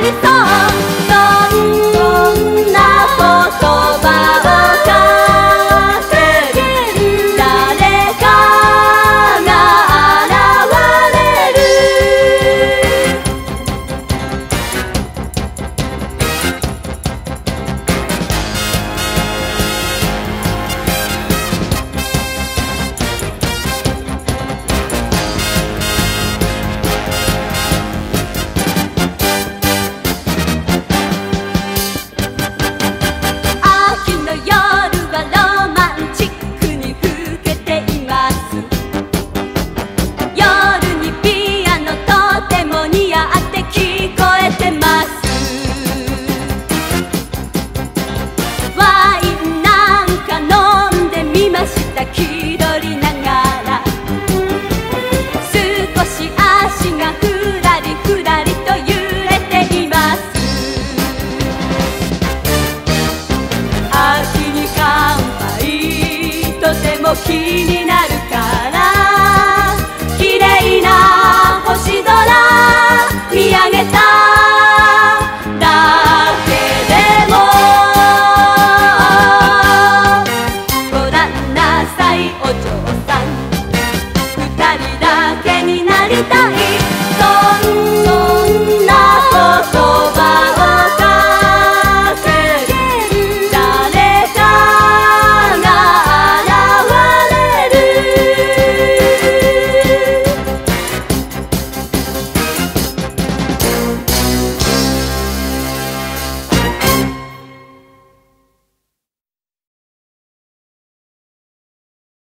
잘 있어. Kini